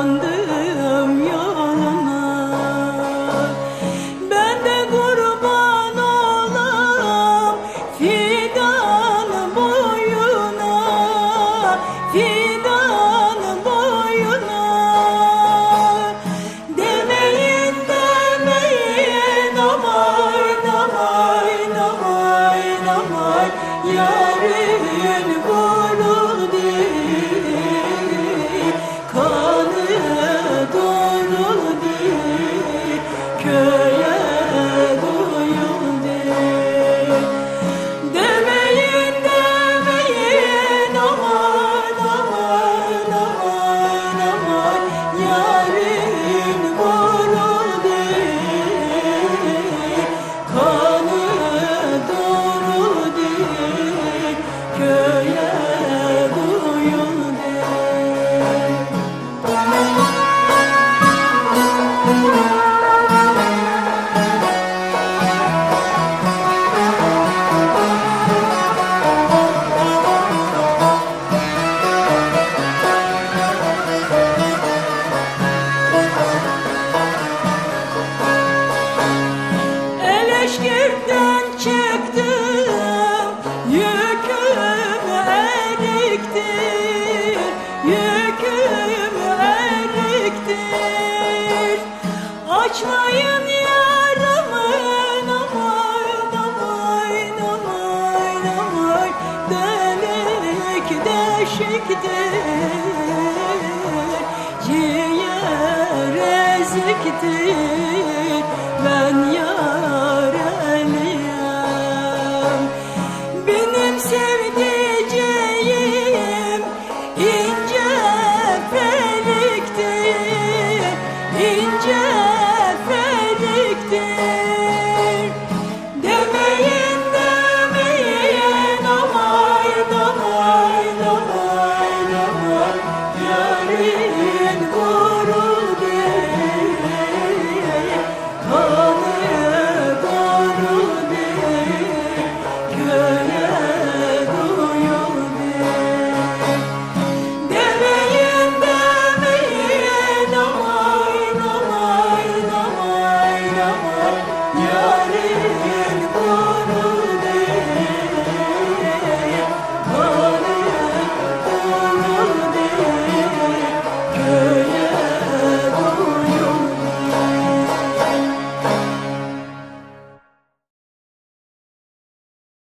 건데 Açmayın yaramı namay namay namay namay Delik deşiktir Ciğer eziktir. Ben